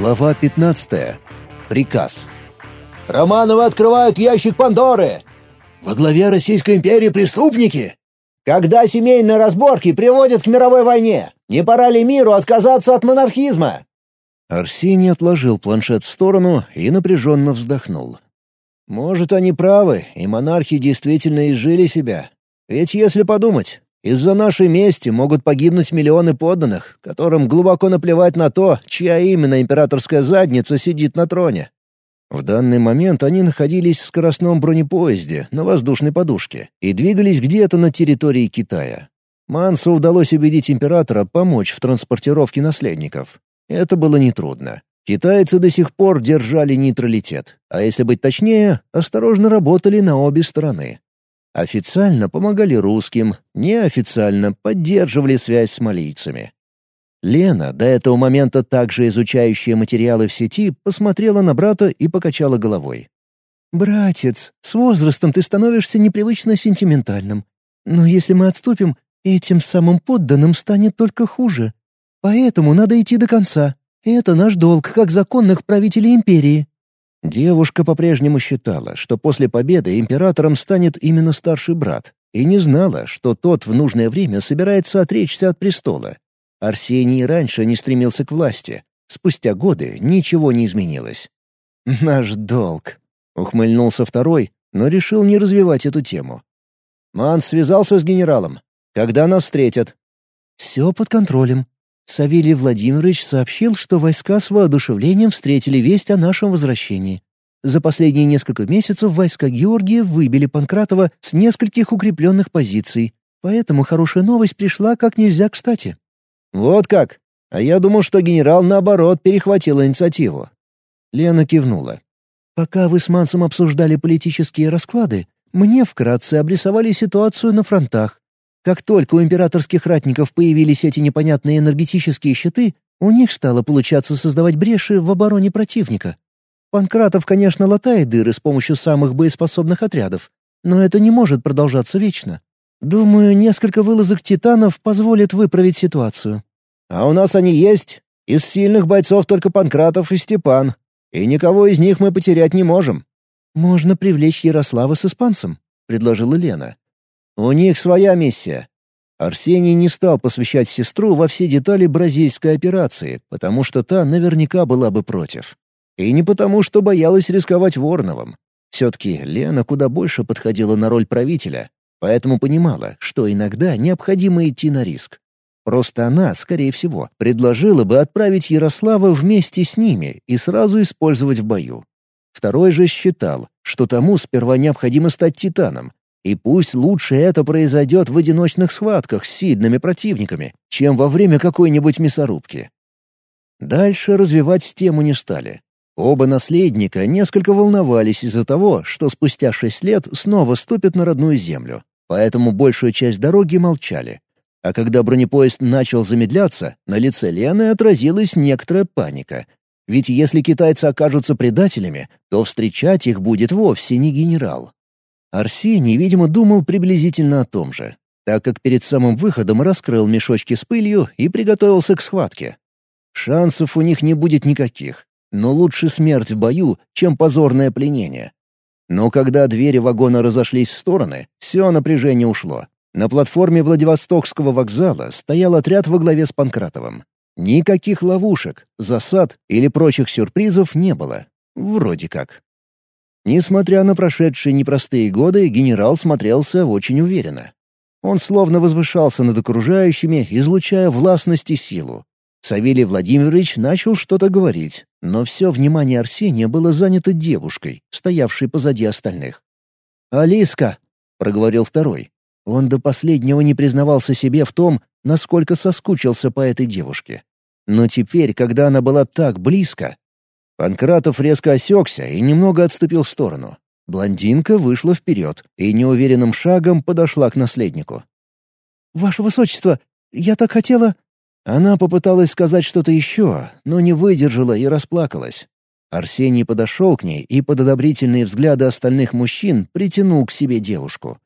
Глава 15. Приказ. «Романовы открывают ящик Пандоры!» «Во главе Российской империи преступники?» «Когда семейные разборки приводят к мировой войне? Не пора ли миру отказаться от монархизма?» Арсений отложил планшет в сторону и напряженно вздохнул. «Может, они правы, и монархи действительно изжили себя. Ведь если подумать, из-за нашей мести могут погибнуть миллионы подданных, которым глубоко наплевать на то, чья именно императорская задница сидит на троне. В данный момент они находились в скоростном бронепоезде на воздушной подушке и двигались где-то на территории Китая. Мансу удалось убедить императора помочь в транспортировке наследников. Это было нетрудно. Китайцы до сих пор держали нейтралитет, а если быть точнее, осторожно работали на обе стороны. Официально помогали русским, неофициально поддерживали связь с малийцами. Лена, до этого момента также изучающая материалы в сети, посмотрела на брата и покачала головой. «Братец, с возрастом ты становишься непривычно сентиментальным. Но если мы отступим, этим самым подданным станет только хуже. Поэтому надо идти до конца. Это наш долг, как законных правителей империи». Девушка по-прежнему считала, что после победы императором станет именно старший брат, и не знала, что тот в нужное время собирается отречься от престола. Арсений раньше не стремился к власти. Спустя годы ничего не изменилось. «Наш долг», — ухмыльнулся второй, но решил не развивать эту тему. «Ман связался с генералом. Когда нас встретят?» «Все под контролем. Савелий Владимирович сообщил, что войска с воодушевлением встретили весть о нашем возвращении. За последние несколько месяцев войска Георгия выбили Панкратова с нескольких укрепленных позиций, поэтому хорошая новость пришла как нельзя кстати. «Вот как? А я думал, что генерал, наоборот, перехватил инициативу». Лена кивнула. «Пока вы с Мансом обсуждали политические расклады, мне вкратце обрисовали ситуацию на фронтах. Как только у императорских ратников появились эти непонятные энергетические щиты, у них стало получаться создавать бреши в обороне противника. Панкратов, конечно, латает дыры с помощью самых боеспособных отрядов, но это не может продолжаться вечно. Думаю, несколько вылазок титанов позволят выправить ситуацию. А у нас они есть. Из сильных бойцов только Панкратов и Степан. И никого из них мы потерять не можем. Можно привлечь Ярослава с испанцем, предложила Лена. У них своя миссия. Арсений не стал посвящать сестру во все детали бразильской операции, потому что та наверняка была бы против. И не потому, что боялась рисковать Вороновым. Все-таки Лена куда больше подходила на роль правителя, поэтому понимала, что иногда необходимо идти на риск. Просто она, скорее всего, предложила бы отправить Ярослава вместе с ними и сразу использовать в бою. Второй же считал, что тому сперва необходимо стать титаном, и пусть лучше это произойдет в одиночных схватках с сильными противниками, чем во время какой-нибудь мясорубки. Дальше развивать тему не стали. Оба наследника несколько волновались из-за того, что спустя шесть лет снова ступят на родную землю, поэтому большую часть дороги молчали. А когда бронепоезд начал замедляться, на лице Лены отразилась некоторая паника. Ведь если китайцы окажутся предателями, то встречать их будет вовсе не генерал. Арсений, видимо, думал приблизительно о том же, так как перед самым выходом раскрыл мешочки с пылью и приготовился к схватке. Шансов у них не будет никаких, но лучше смерть в бою, чем позорное пленение. Но когда двери вагона разошлись в стороны, все напряжение ушло. На платформе Владивостокского вокзала стоял отряд во главе с Панкратовым. Никаких ловушек, засад или прочих сюрпризов не было. Вроде как. Несмотря на прошедшие непростые годы, генерал смотрелся очень уверенно. Он словно возвышался над окружающими, излучая властность и силу. Савелий Владимирович начал что-то говорить, но все внимание Арсения было занято девушкой, стоявшей позади остальных. «Алиска!» — проговорил второй. Он до последнего не признавался себе в том, насколько соскучился по этой девушке. Но теперь, когда она была так близко, Панкратов резко осекся и немного отступил в сторону. Блондинка вышла вперед и неуверенным шагом подошла к наследнику. «Ваше высочество, я так хотела...» Она попыталась сказать что-то еще, но не выдержала и расплакалась. Арсений подошел к ней и под одобрительные взгляды остальных мужчин притянул к себе девушку.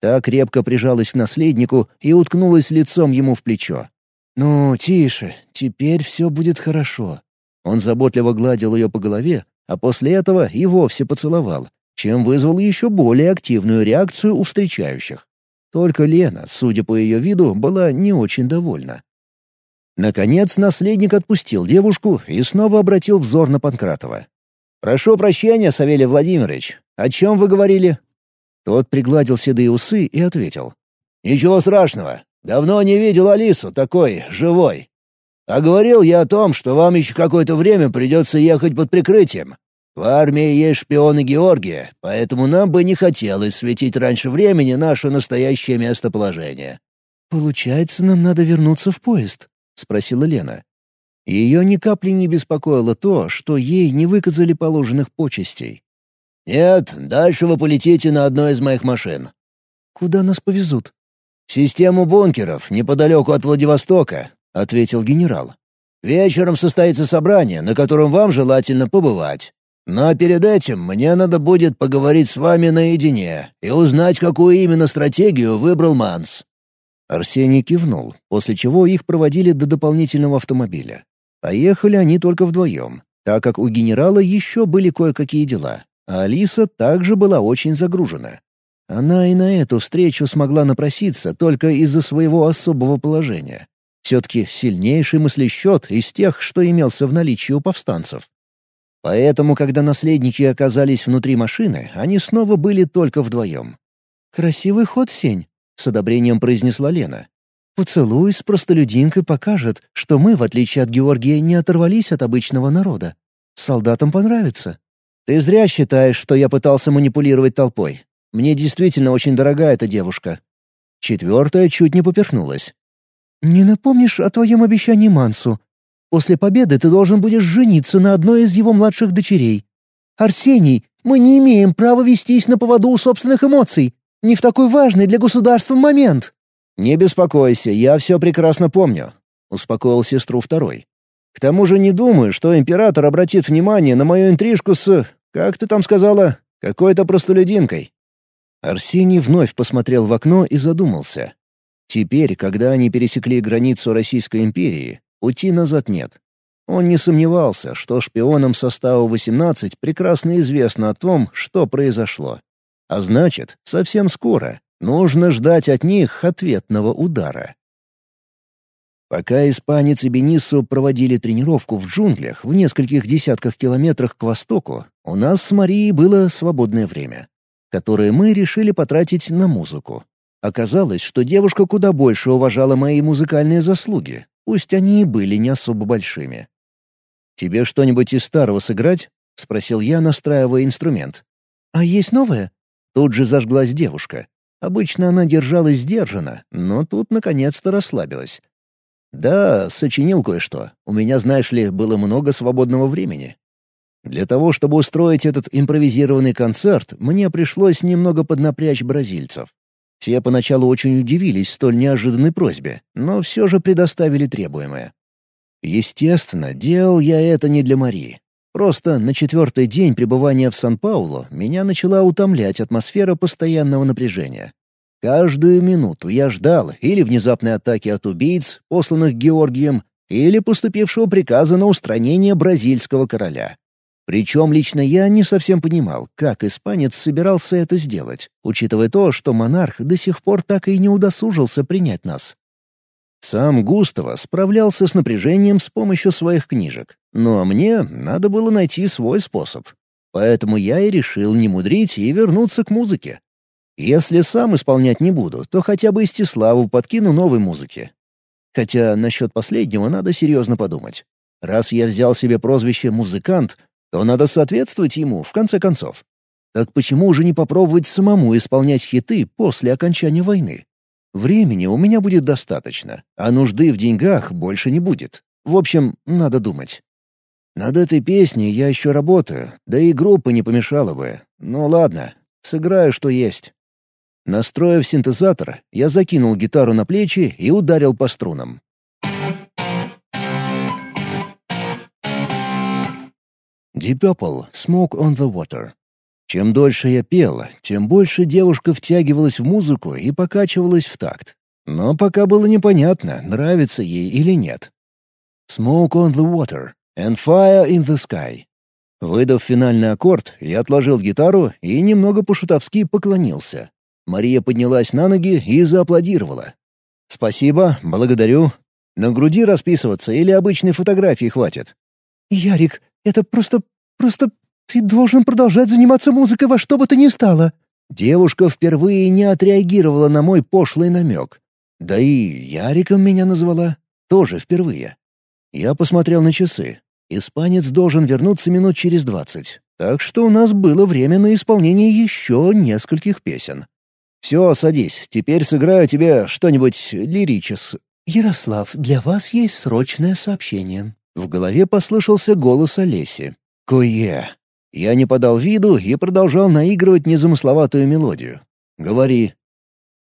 Та крепко прижалась к наследнику и уткнулась лицом ему в плечо. «Ну, тише, теперь все будет хорошо. Он заботливо гладил ее по голове, а после этого и вовсе поцеловал, чем вызвал еще более активную реакцию у встречающих. Только Лена, судя по ее виду, была не очень довольна. Наконец наследник отпустил девушку и снова обратил взор на Панкратова. «Прошу прощения, Савелий Владимирович. О чем вы говорили?» Тот пригладил седые усы и ответил. «Ничего страшного. Давно не видел Алису такой, живой. А говорил я о том, что вам еще какое-то время придется ехать под прикрытием. В армии есть шпионы Георгия, поэтому нам бы не хотелось светить раньше времени наше настоящее местоположение». «Получается, нам надо вернуться в поезд?» — спросила Лена. Ее ни капли не беспокоило то, что ей не выказали положенных почестей. «Нет, дальше вы полетите на одной из моих машин». «Куда нас повезут?» «В систему бункеров, неподалеку от Владивостока», — ответил генерал. «Вечером состоится собрание, на котором вам желательно побывать. Но перед этим мне надо будет поговорить с вами наедине и узнать, какую именно стратегию выбрал Манс». Арсений кивнул, после чего их проводили до дополнительного автомобиля. Поехали они только вдвоем, так как у генерала еще были кое-какие дела, а Алиса также была очень загружена. Она и на эту встречу смогла напроситься только из-за своего особого положения. Все-таки сильнейший мыслещет из тех, что имелся в наличии у повстанцев. Поэтому, когда наследники оказались внутри машины, они снова были только вдвоем. «Красивый ход, Сень», — с одобрением произнесла Лена. Поцелуй с простолюдинкой покажет, что мы, в отличие от Георгия, не оторвались от обычного народа. Солдатам понравится. Ты зря считаешь, что я пытался манипулировать толпой. Мне действительно очень дорога эта девушка. Четвертая чуть не поперхнулась. «Не напомнишь о твоем обещании Мансу? После победы ты должен будешь жениться на одной из его младших дочерей. Арсений, мы не имеем права вестись на поводу у собственных эмоций. Не в такой важный для государства момент». «Не беспокойся, я все прекрасно помню», — успокоил сестру второй. «К тому же не думаю, что император обратит внимание на мою интрижку с... Как ты там сказала? Какой-то простолюдинкой». Арсений вновь посмотрел в окно и задумался. Теперь, когда они пересекли границу Российской империи, пути назад нет. Он не сомневался, что шпионам состава 18 прекрасно известно о том, что произошло. А значит, совсем скоро Нужно ждать от них ответного удара. Пока испанец и Бенисо проводили тренировку в джунглях в нескольких десятках километрах к востоку, у нас с Марией было свободное время, которое мы решили потратить на музыку. Оказалось, что девушка куда больше уважала мои музыкальные заслуги, пусть они и были не особо большими. «Тебе что-нибудь из старого сыграть?» — спросил я, настраивая инструмент. «А есть новое?» Тут же зажглась девушка. Обычно она держалась сдержанно, но тут наконец-то расслабилась. «Да, сочинил кое-что. У меня, знаешь ли, было много свободного времени. Для того, чтобы устроить этот импровизированный концерт, мне пришлось немного поднапрячь бразильцев. Все поначалу очень удивились столь неожиданной просьбе, но все же предоставили требуемое. Естественно, делал я это не для Марии. Просто на четвертый день пребывания в Сан-Паулу меня начала утомлять атмосфера постоянного напряжения. Каждую минуту я ждал или внезапной атаки от убийц, посланных Георгием, или поступившего приказа на устранение бразильского короля. Причем лично я не совсем понимал, как испанец собирался это сделать, учитывая то, что монарх до сих пор так и не удосужился принять нас. Сам Густаво справлялся с напряжением с помощью своих книжек, но мне надо было найти свой способ. Поэтому я и решил не мудрить и вернуться к музыке. Если сам исполнять не буду, то хотя бы Истиславу подкину новой музыки. Хотя насчет последнего надо серьезно подумать. Раз я взял себе прозвище «музыкант», то надо соответствовать ему, в конце концов. Так почему же не попробовать самому исполнять хиты после окончания войны? Времени у меня будет достаточно, а нужды в деньгах больше не будет. В общем, надо думать. Над этой песней я еще работаю, да и группа не помешала бы. Ну ладно, сыграю, что есть. Настроив синтезатор, я закинул гитару на плечи и ударил по струнам. Deep Purple «Smoke on the Water». Чем дольше я пел, тем больше девушка втягивалась в музыку и покачивалась в такт. Но пока было непонятно, нравится ей или нет. «Smoke on the Water» — «And fire in the sky». Выдав финальный аккорд, я отложил гитару и немного по-шутовски поклонился. Мария поднялась на ноги и зааплодировала. «Спасибо, благодарю. На груди расписываться или обычной фотографии хватит?» «Ярик, это просто... просто... ты должен продолжать заниматься музыкой во что бы то ни стало». Девушка впервые не отреагировала на мой пошлый намек. Да и Яриком меня назвала. Тоже впервые. Я посмотрел на часы. Испанец должен вернуться минут через двадцать. Так что у нас было время на исполнение еще нескольких песен. «Все, садись, теперь сыграю тебе что-нибудь лиричес». «Ярослав, для вас есть срочное сообщение». В голове послышался голос Олеси. «Кое». Я не подал виду и продолжал наигрывать незамысловатую мелодию. «Говори».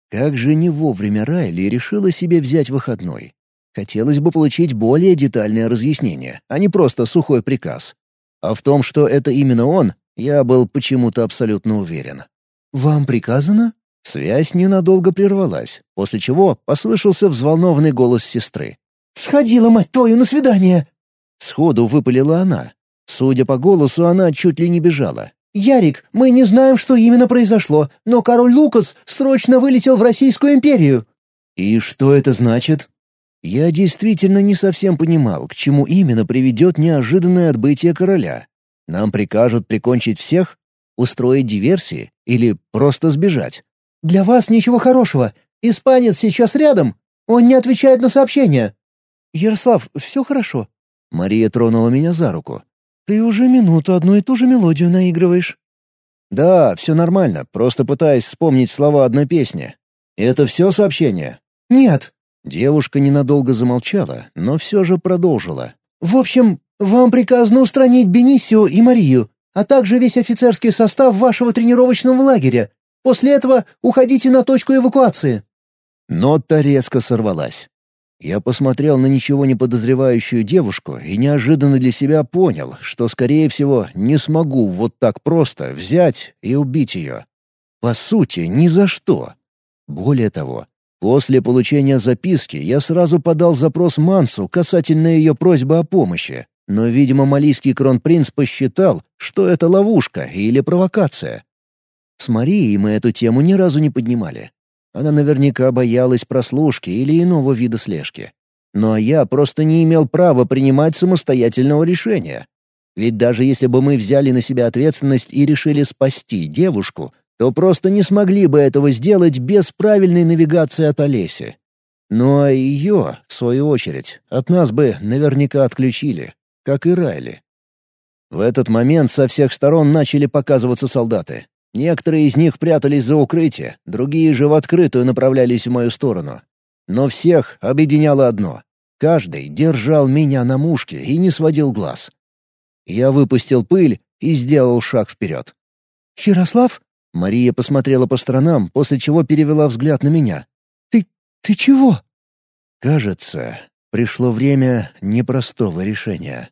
Как же не вовремя Райли решила себе взять выходной. Хотелось бы получить более детальное разъяснение, а не просто сухой приказ. А в том, что это именно он, я был почему-то абсолютно уверен. «Вам приказано?» Связь ненадолго прервалась, после чего послышался взволнованный голос сестры. «Сходила, мать твою, на свидание!» Сходу выпалила она. Судя по голосу, она чуть ли не бежала. «Ярик, мы не знаем, что именно произошло, но король Лукас срочно вылетел в Российскую империю». «И что это значит?» Я действительно не совсем понимал, к чему именно приведет неожиданное отбытие короля. Нам прикажут прикончить всех? Устроить диверсии? Или просто сбежать? «Для вас ничего хорошего. Испанец сейчас рядом. Он не отвечает на сообщения». «Ярослав, все хорошо?» Мария тронула меня за руку. «Ты уже минуту одну и ту же мелодию наигрываешь». «Да, все нормально, просто пытаюсь вспомнить слова одной песни. Это все сообщение?» «Нет». Девушка ненадолго замолчала, но все же продолжила. «В общем, вам приказано устранить Бенисио и Марию, а также весь офицерский состав вашего тренировочного лагеря. После этого уходите на точку эвакуации». Нота резко сорвалась. Я посмотрел на ничего не подозревающую девушку и неожиданно для себя понял, что, скорее всего, не смогу вот так просто взять и убить ее. По сути, ни за что. Более того, после получения записки я сразу подал запрос Мансу касательно ее просьбы о помощи, но, видимо, малийский кронпринц посчитал, что это ловушка или провокация. С Марией мы эту тему ни разу не поднимали. Она наверняка боялась прослушки или иного вида слежки. Но я просто не имел права принимать самостоятельного решения. Ведь даже если бы мы взяли на себя ответственность и решили спасти девушку, то просто не смогли бы этого сделать без правильной навигации от Олеси. Ну а ее, в свою очередь, от нас бы наверняка отключили, как и Райли. В этот момент со всех сторон начали показываться солдаты. Некоторые из них прятались за укрытие, другие же в открытую направлялись в мою сторону. Но всех объединяло одно. Каждый держал меня на мушке и не сводил глаз. Я выпустил пыль и сделал шаг вперед. «Ярослав?» Мария посмотрела по сторонам, после чего перевела взгляд на меня. «Ты... ты чего?» Кажется, пришло время непростого решения.